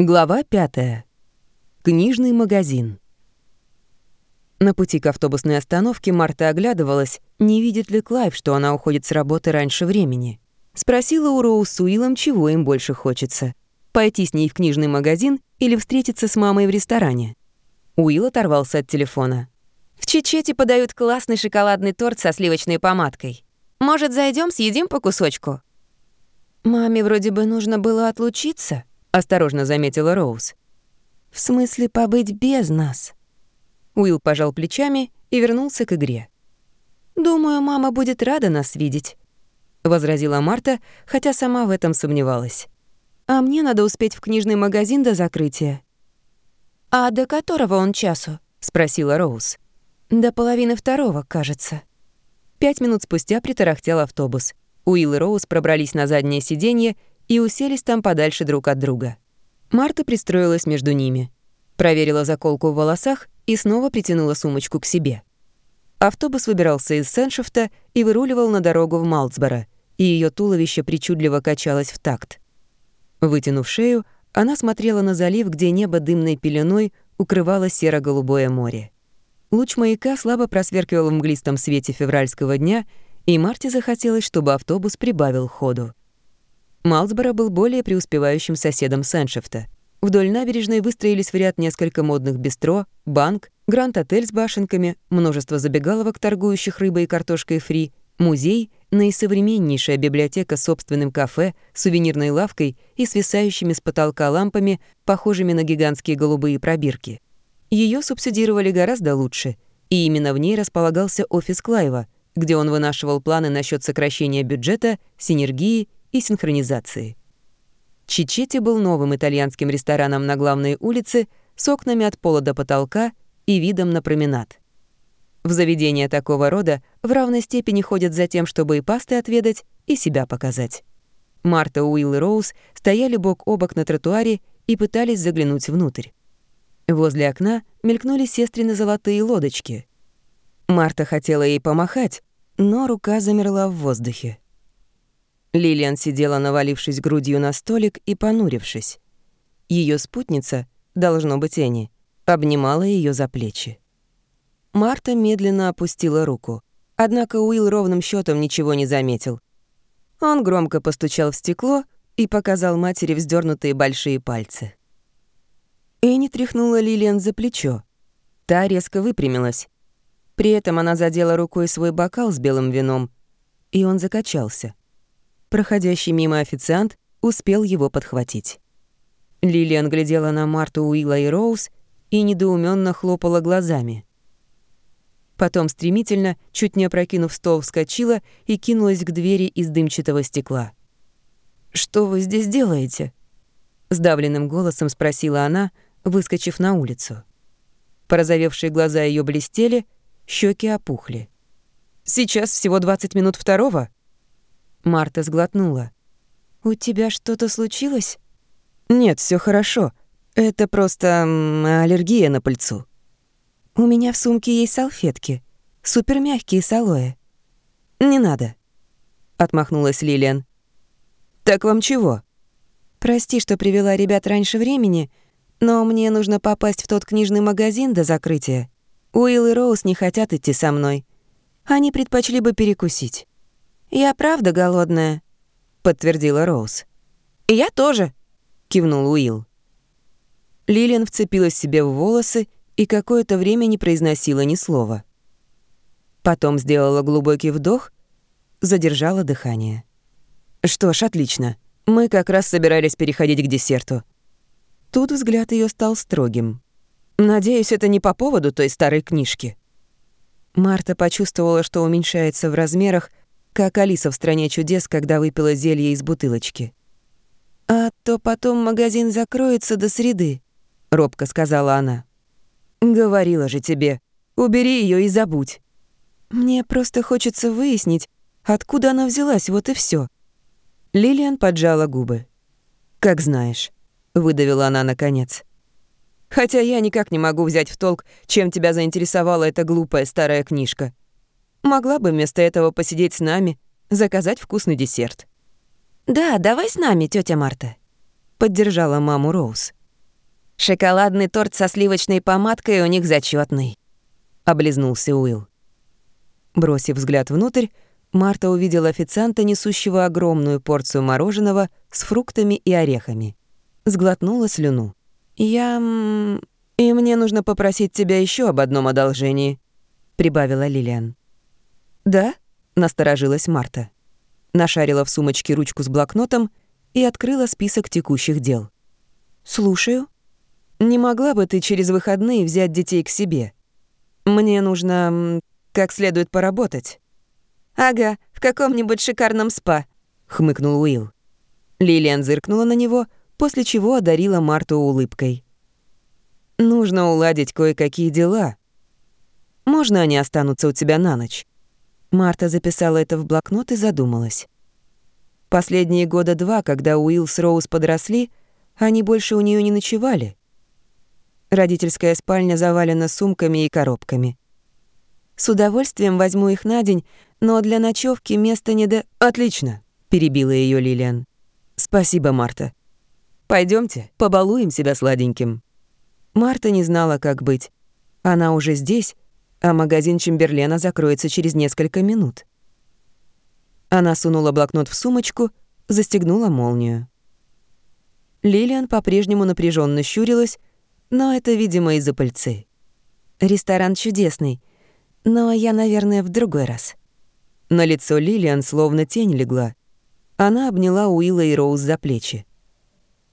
Глава 5. Книжный магазин. На пути к автобусной остановке Марта оглядывалась, не видит ли Клайв, что она уходит с работы раньше времени. Спросила у Роуз с Уиллом, чего им больше хочется. Пойти с ней в книжный магазин или встретиться с мамой в ресторане. Уилл оторвался от телефона. «В Чечете подают классный шоколадный торт со сливочной помадкой. Может, зайдем, съедим по кусочку?» «Маме вроде бы нужно было отлучиться», — осторожно заметила Роуз. «В смысле побыть без нас?» Уилл пожал плечами и вернулся к игре. «Думаю, мама будет рада нас видеть», — возразила Марта, хотя сама в этом сомневалась. «А мне надо успеть в книжный магазин до закрытия». «А до которого он часу?» — спросила Роуз. «До половины второго, кажется». Пять минут спустя притарахтел автобус. Уилл и Роуз пробрались на заднее сиденье и уселись там подальше друг от друга. Марта пристроилась между ними, проверила заколку в волосах и снова притянула сумочку к себе. Автобус выбирался из Сеншифта и выруливал на дорогу в Малцборо, и ее туловище причудливо качалось в такт. Вытянув шею, она смотрела на залив, где небо дымной пеленой укрывало серо-голубое море. Луч маяка слабо просверкивал в мглистом свете февральского дня, и Марте захотелось, чтобы автобус прибавил ходу. Малсборо был более преуспевающим соседом Сеншефта. Вдоль набережной выстроились в ряд несколько модных бистро, банк, гранд-отель с башенками, множество забегаловок, торгующих рыбой и картошкой фри, музей, наисовременнейшая библиотека с собственным кафе, сувенирной лавкой и свисающими с потолка лампами, похожими на гигантские голубые пробирки. Ее субсидировали гораздо лучше, и именно в ней располагался офис Клайва, где он вынашивал планы насчет сокращения бюджета, синергии и синхронизации. Чичетти был новым итальянским рестораном на главной улице с окнами от пола до потолка и видом на променад. В заведения такого рода в равной степени ходят за тем, чтобы и пасты отведать, и себя показать. Марта, Уилл и Роуз стояли бок о бок на тротуаре и пытались заглянуть внутрь. Возле окна мелькнули сестрины золотые лодочки. Марта хотела ей помахать, но рука замерла в воздухе. Лилиан сидела, навалившись грудью на столик и понурившись. Ее спутница, должно быть Энни, обнимала ее за плечи. Марта медленно опустила руку. Однако Уилл ровным счетом ничего не заметил. Он громко постучал в стекло и показал матери вздернутые большие пальцы. Энни тряхнула Лилиан за плечо. Та резко выпрямилась. При этом она задела рукой свой бокал с белым вином, и он закачался. Проходящий мимо официант успел его подхватить. Лилиан глядела на Марту, Уилла и Роуз и недоуменно хлопала глазами. Потом стремительно, чуть не опрокинув стол, вскочила и кинулась к двери из дымчатого стекла. «Что вы здесь делаете?» Сдавленным голосом спросила она, выскочив на улицу. Порозовевшие глаза ее блестели, щеки опухли. «Сейчас всего 20 минут второго?» Марта сглотнула. «У тебя что-то случилось?» «Нет, все хорошо. Это просто аллергия на пыльцу». «У меня в сумке есть салфетки. Супермягкие с алоэ». «Не надо», — отмахнулась Лилиан. «Так вам чего?» «Прости, что привела ребят раньше времени, но мне нужно попасть в тот книжный магазин до закрытия. Уилл и Роуз не хотят идти со мной. Они предпочли бы перекусить». «Я правда голодная», — подтвердила Роуз. «Я тоже», — кивнул Уилл. Лилиан вцепилась себе в волосы и какое-то время не произносила ни слова. Потом сделала глубокий вдох, задержала дыхание. «Что ж, отлично. Мы как раз собирались переходить к десерту». Тут взгляд ее стал строгим. «Надеюсь, это не по поводу той старой книжки». Марта почувствовала, что уменьшается в размерах, как Алиса в «Стране чудес», когда выпила зелье из бутылочки. «А то потом магазин закроется до среды», — робко сказала она. «Говорила же тебе, убери ее и забудь». «Мне просто хочется выяснить, откуда она взялась, вот и все. Лилиан поджала губы. «Как знаешь», — выдавила она наконец. «Хотя я никак не могу взять в толк, чем тебя заинтересовала эта глупая старая книжка. Могла бы вместо этого посидеть с нами, заказать вкусный десерт». «Да, давай с нами, тетя Марта», — поддержала маму Роуз. Шоколадный торт со сливочной помадкой у них зачетный, облизнулся Уилл. Бросив взгляд внутрь, Марта увидела официанта, несущего огромную порцию мороженого с фруктами и орехами. Сглотнула слюну. «Я... и мне нужно попросить тебя еще об одном одолжении», — прибавила Лилиан. «Да?» — насторожилась Марта. Нашарила в сумочке ручку с блокнотом и открыла список текущих дел. «Слушаю. Не могла бы ты через выходные взять детей к себе? Мне нужно как следует поработать». «Ага, в каком-нибудь шикарном спа», — хмыкнул Уилл. Лилиан зыркнула на него, после чего одарила Марту улыбкой. «Нужно уладить кое-какие дела. Можно они останутся у тебя на ночь?» Марта записала это в блокнот и задумалась. Последние года два, когда Уилл с Роуз подросли, они больше у нее не ночевали. Родительская спальня завалена сумками и коробками. С удовольствием возьму их на день, но для ночевки места не до... Отлично, перебила ее Лилиан. Спасибо, Марта. Пойдемте, побалуем себя сладеньким. Марта не знала, как быть. Она уже здесь, а магазин Чемберлена закроется через несколько минут. Она сунула блокнот в сумочку, застегнула молнию. Лилиан по-прежнему напряженно щурилась, но это, видимо, из-за пыльцы. «Ресторан чудесный, но я, наверное, в другой раз». На лицо Лилиан словно тень легла. Она обняла Уилла и Роуз за плечи.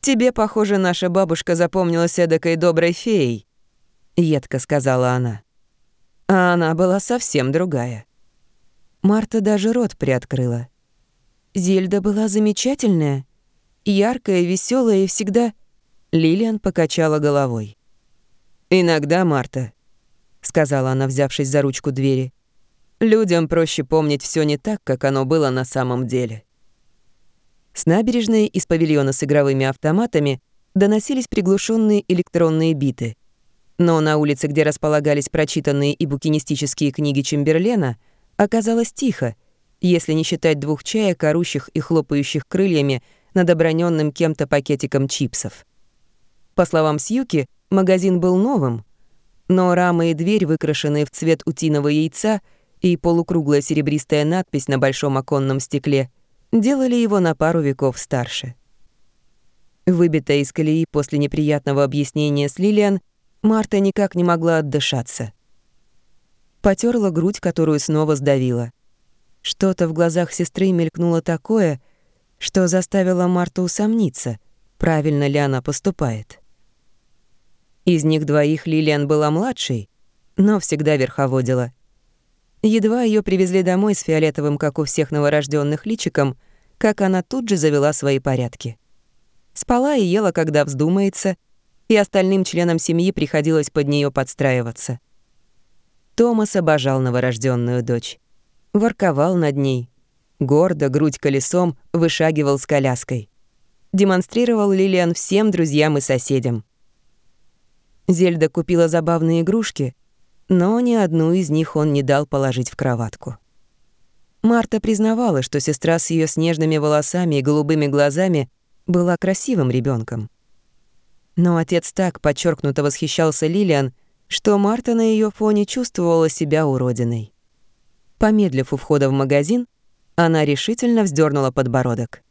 «Тебе, похоже, наша бабушка запомнилась эдакой доброй феей», — едко сказала она. А она была совсем другая. Марта даже рот приоткрыла. Зельда была замечательная, яркая, веселая и всегда... Лилиан покачала головой. «Иногда, Марта, — сказала она, взявшись за ручку двери. «Людям проще помнить все не так, как оно было на самом деле». С набережной из павильона с игровыми автоматами доносились приглушенные электронные биты. Но на улице, где располагались прочитанные и букинистические книги Чемберлена, оказалось тихо, если не считать двух чаек, орущих и хлопающих крыльями над оброненным кем-то пакетиком чипсов. По словам Сьюки, магазин был новым, но рамы и дверь, выкрашенные в цвет утиного яйца, и полукруглая серебристая надпись на большом оконном стекле делали его на пару веков старше. Выбитая из колеи после неприятного объяснения с Лилиан, Марта никак не могла отдышаться. Потерла грудь, которую снова сдавила. Что-то в глазах сестры мелькнуло такое, что заставило Марту усомниться, правильно ли она поступает. Из них двоих Лилиан была младшей, но всегда верховодила. Едва ее привезли домой с фиолетовым, как у всех новорожденных личиком, как она тут же завела свои порядки. Спала и ела, когда вздумается, и остальным членам семьи приходилось под нее подстраиваться. Томас обожал новорожденную дочь. Ворковал над ней. Гордо, грудь колесом, вышагивал с коляской. Демонстрировал Лилиан всем друзьям и соседям. Зельда купила забавные игрушки, но ни одну из них он не дал положить в кроватку. Марта признавала, что сестра с ее снежными волосами и голубыми глазами была красивым ребенком. Но отец так подчеркнуто восхищался Лилиан, что Марта на ее фоне чувствовала себя уродиной. Помедлив у входа в магазин, она решительно вздернула подбородок.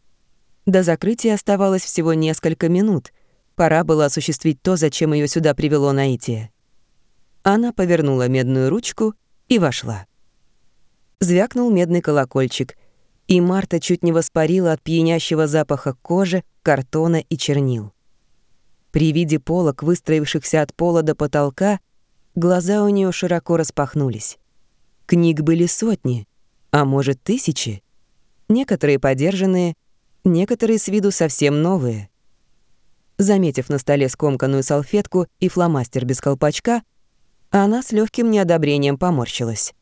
До закрытия оставалось всего несколько минут, Пора было осуществить то, зачем ее сюда привело наитие. Она повернула медную ручку и вошла. Звякнул медный колокольчик, и Марта чуть не воспарила от пьянящего запаха кожи, картона и чернил. При виде полок, выстроившихся от пола до потолка, глаза у нее широко распахнулись. Книг были сотни, а может, тысячи. Некоторые подержанные, некоторые с виду совсем новые. Заметив на столе скомканную салфетку и фломастер без колпачка, она с легким неодобрением поморщилась.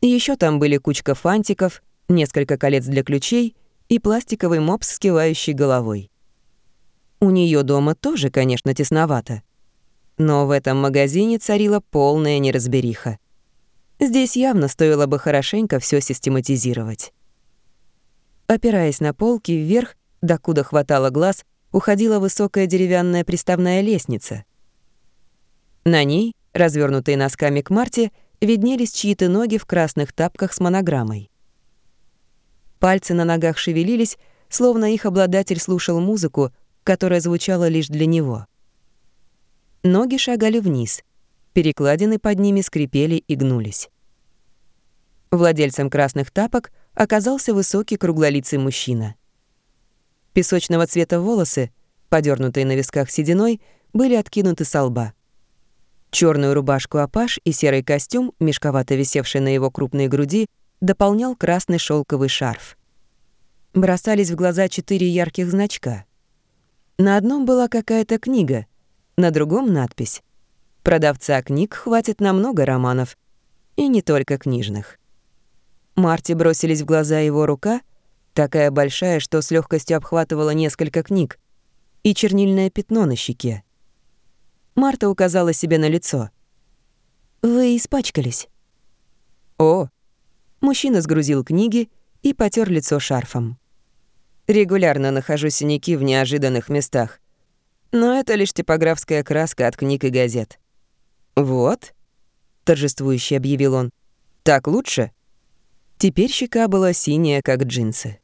Еще там были кучка фантиков, несколько колец для ключей и пластиковый мопс с кивающей головой. У нее дома тоже, конечно, тесновато. Но в этом магазине царила полная неразбериха. Здесь явно стоило бы хорошенько все систематизировать. Опираясь на полки вверх, докуда хватало глаз, уходила высокая деревянная приставная лестница. На ней, развернутые носками к Марте, виднелись чьи-то ноги в красных тапках с монограммой. Пальцы на ногах шевелились, словно их обладатель слушал музыку, которая звучала лишь для него. Ноги шагали вниз, перекладины под ними скрипели и гнулись. Владельцем красных тапок оказался высокий круглолицый мужчина. Песочного цвета волосы, подернутые на висках сединой, были откинуты со лба. Черную рубашку апаш и серый костюм, мешковато висевший на его крупной груди, дополнял красный шелковый шарф. Бросались в глаза четыре ярких значка. На одном была какая-то книга, на другом — надпись. «Продавца книг хватит на много романов, и не только книжных». Марте бросились в глаза его рука, такая большая, что с легкостью обхватывала несколько книг, и чернильное пятно на щеке. Марта указала себе на лицо. «Вы испачкались». «О!» Мужчина сгрузил книги и потер лицо шарфом. «Регулярно нахожу синяки в неожиданных местах. Но это лишь типографская краска от книг и газет». «Вот», — торжествующе объявил он, — «так лучше?» Теперь щека была синяя, как джинсы.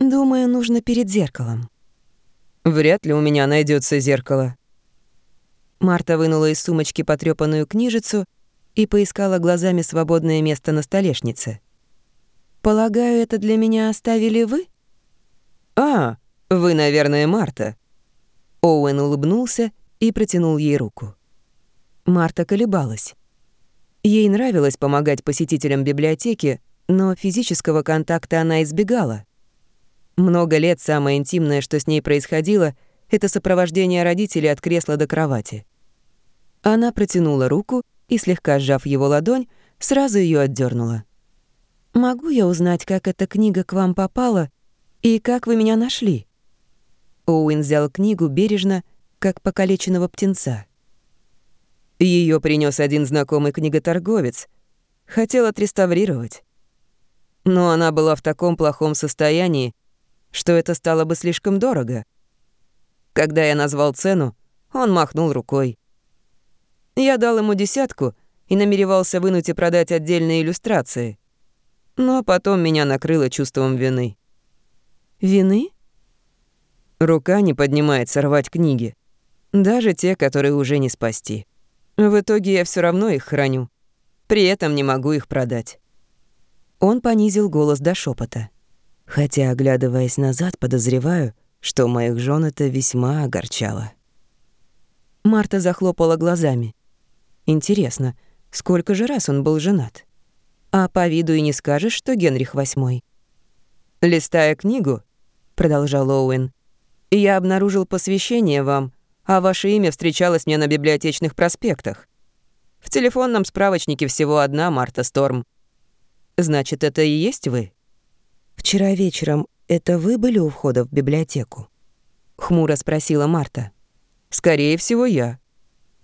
«Думаю, нужно перед зеркалом». «Вряд ли у меня найдется зеркало», Марта вынула из сумочки потрёпанную книжицу и поискала глазами свободное место на столешнице. «Полагаю, это для меня оставили вы?» «А, вы, наверное, Марта». Оуэн улыбнулся и протянул ей руку. Марта колебалась. Ей нравилось помогать посетителям библиотеки, но физического контакта она избегала. Много лет самое интимное, что с ней происходило — это сопровождение родителей от кресла до кровати. Она протянула руку и, слегка сжав его ладонь, сразу ее отдернула. «Могу я узнать, как эта книга к вам попала и как вы меня нашли?» Оуэн взял книгу бережно, как покалеченного птенца. Ее принес один знакомый книготорговец. Хотел отреставрировать. Но она была в таком плохом состоянии, что это стало бы слишком дорого — когда я назвал цену, он махнул рукой. Я дал ему десятку и намеревался вынуть и продать отдельные иллюстрации. Но потом меня накрыло чувством вины. Вины? Рука не поднимается рвать книги. Даже те, которые уже не спасти. В итоге я все равно их храню. При этом не могу их продать. Он понизил голос до шепота. Хотя, оглядываясь назад, подозреваю, что моих жен это весьма огорчало. Марта захлопала глазами. Интересно, сколько же раз он был женат? А по виду и не скажешь, что Генрих VIII. «Листая книгу», — продолжал Оуэн, — «я обнаружил посвящение вам, а ваше имя встречалось мне на библиотечных проспектах. В телефонном справочнике всего одна Марта Сторм. Значит, это и есть вы?» Вчера вечером «Это вы были у входа в библиотеку?» — хмуро спросила Марта. «Скорее всего, я».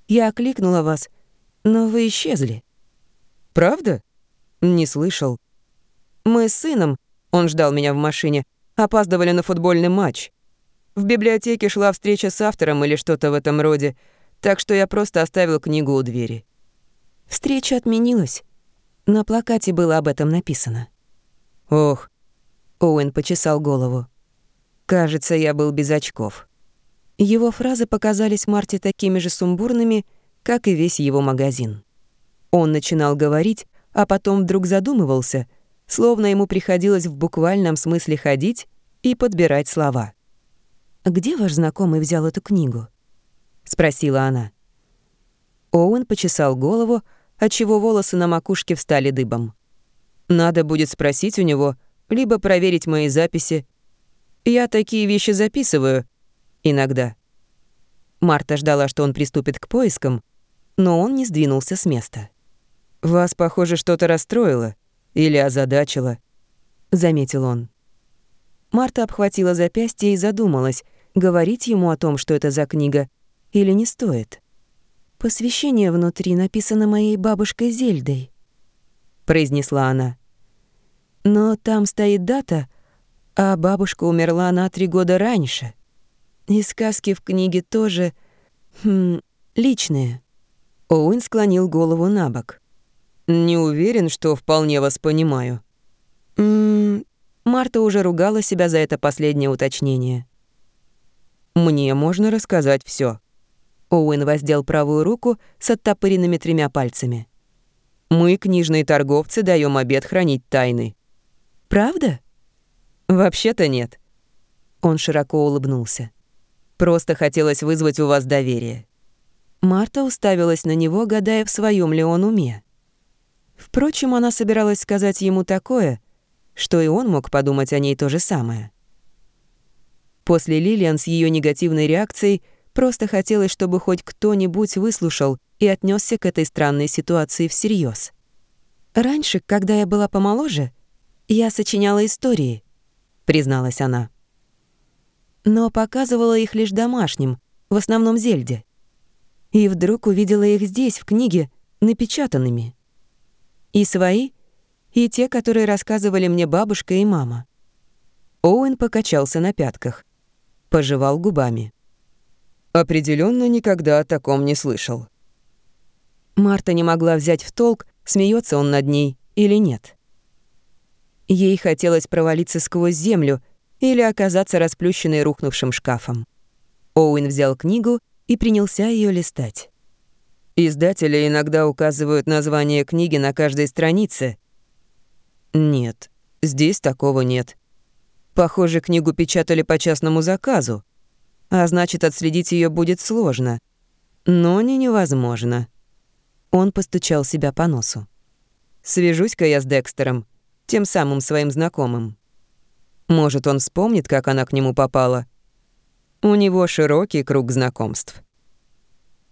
«Я окликнула вас, но вы исчезли». «Правда?» «Не слышал». «Мы с сыном, он ждал меня в машине, опаздывали на футбольный матч. В библиотеке шла встреча с автором или что-то в этом роде, так что я просто оставил книгу у двери». Встреча отменилась. На плакате было об этом написано. «Ох, Оуэн почесал голову. «Кажется, я был без очков». Его фразы показались Марте такими же сумбурными, как и весь его магазин. Он начинал говорить, а потом вдруг задумывался, словно ему приходилось в буквальном смысле ходить и подбирать слова. «Где ваш знакомый взял эту книгу?» — спросила она. Оуэн почесал голову, отчего волосы на макушке встали дыбом. «Надо будет спросить у него, либо проверить мои записи. Я такие вещи записываю. Иногда. Марта ждала, что он приступит к поискам, но он не сдвинулся с места. «Вас, похоже, что-то расстроило или озадачило», — заметил он. Марта обхватила запястье и задумалась, говорить ему о том, что это за книга, или не стоит. «Посвящение внутри написано моей бабушкой Зельдой», — произнесла она. Но там стоит дата, а бабушка умерла на три года раньше. И сказки в книге тоже... Хм, личные. Оуэн склонил голову на бок. «Не уверен, что вполне вас понимаю». М -м, Марта уже ругала себя за это последнее уточнение. «Мне можно рассказать все. Оуэн воздел правую руку с оттопыренными тремя пальцами. «Мы, книжные торговцы, даем обед хранить тайны». «Правда?» «Вообще-то нет». Он широко улыбнулся. «Просто хотелось вызвать у вас доверие». Марта уставилась на него, гадая, в своем ли он уме. Впрочем, она собиралась сказать ему такое, что и он мог подумать о ней то же самое. После Лилиан с ее негативной реакцией просто хотелось, чтобы хоть кто-нибудь выслушал и отнесся к этой странной ситуации всерьез. «Раньше, когда я была помоложе, я сочиняла истории», — призналась она. Но показывала их лишь домашним, в основном Зельде и вдруг увидела их здесь, в книге, напечатанными. И свои, и те, которые рассказывали мне бабушка и мама. Оуэн покачался на пятках, пожевал губами. Определенно никогда о таком не слышал. Марта не могла взять в толк, смеется он над ней или нет. Ей хотелось провалиться сквозь землю или оказаться расплющенной рухнувшим шкафом. Оуэн взял книгу и принялся ее листать. Издатели иногда указывают название книги на каждой странице. Нет, здесь такого нет. Похоже, книгу печатали по частному заказу, а значит, отследить ее будет сложно. Но не невозможно. Он постучал себя по носу. Свяжусь-ка я с Декстером, тем самым своим знакомым. Может, он вспомнит, как она к нему попала. У него широкий круг знакомств.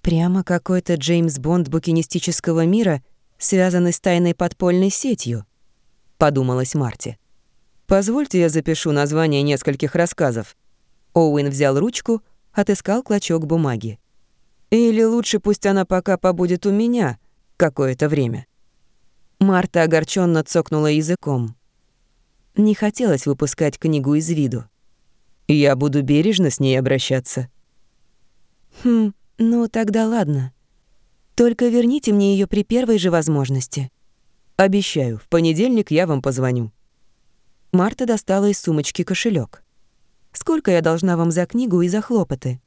Прямо какой-то Джеймс Бонд букинистического мира, связанный с тайной подпольной сетью, подумалась Марти. Позвольте я запишу название нескольких рассказов. Оуэн взял ручку, отыскал клочок бумаги. Или лучше пусть она пока побудет у меня какое-то время. Марта огорченно цокнула языком. Не хотелось выпускать книгу из виду. Я буду бережно с ней обращаться. Хм, ну тогда ладно. Только верните мне ее при первой же возможности. Обещаю, в понедельник я вам позвоню. Марта достала из сумочки кошелек. Сколько я должна вам за книгу и за хлопоты?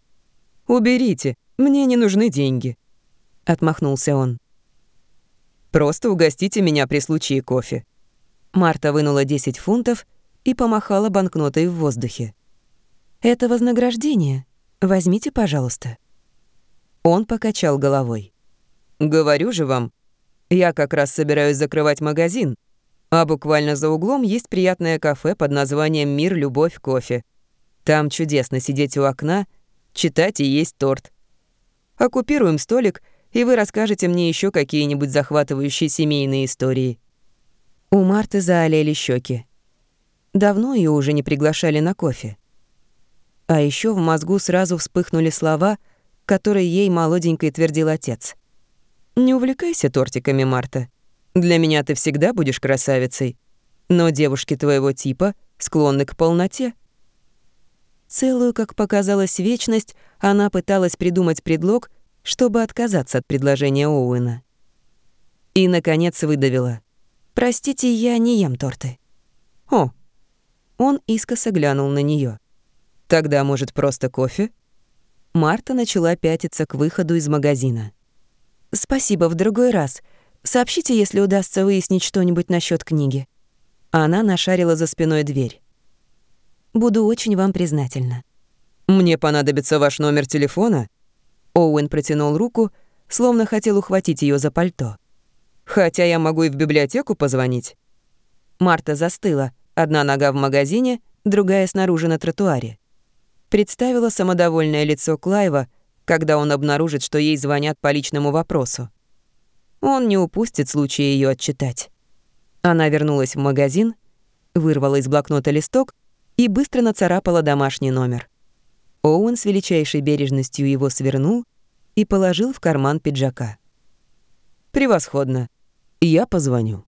Уберите, мне не нужны деньги. Отмахнулся он. Просто угостите меня при случае кофе. Марта вынула 10 фунтов и помахала банкнотой в воздухе. «Это вознаграждение. Возьмите, пожалуйста». Он покачал головой. «Говорю же вам, я как раз собираюсь закрывать магазин, а буквально за углом есть приятное кафе под названием «Мир, любовь, кофе». Там чудесно сидеть у окна, читать и есть торт. Оккупируем столик, и вы расскажете мне еще какие-нибудь захватывающие семейные истории». У Марты заолели щеки. Давно ее уже не приглашали на кофе. А еще в мозгу сразу вспыхнули слова, которые ей молоденькой твердил отец. «Не увлекайся тортиками, Марта. Для меня ты всегда будешь красавицей. Но девушки твоего типа склонны к полноте». Целую, как показалось, вечность она пыталась придумать предлог, чтобы отказаться от предложения Оуэна. И, наконец, выдавила. «Простите, я не ем торты». «О!» Он искоса глянул на нее. Тогда, может, просто кофе? Марта начала пятиться к выходу из магазина. «Спасибо, в другой раз. Сообщите, если удастся выяснить что-нибудь насчет книги». Она нашарила за спиной дверь. «Буду очень вам признательна». «Мне понадобится ваш номер телефона?» Оуэн протянул руку, словно хотел ухватить ее за пальто. «Хотя я могу и в библиотеку позвонить». Марта застыла, одна нога в магазине, другая снаружи на тротуаре представила самодовольное лицо Клайва, когда он обнаружит, что ей звонят по личному вопросу. Он не упустит случая ее отчитать. Она вернулась в магазин, вырвала из блокнота листок и быстро нацарапала домашний номер. Оуэн с величайшей бережностью его свернул и положил в карман пиджака. «Превосходно. Я позвоню».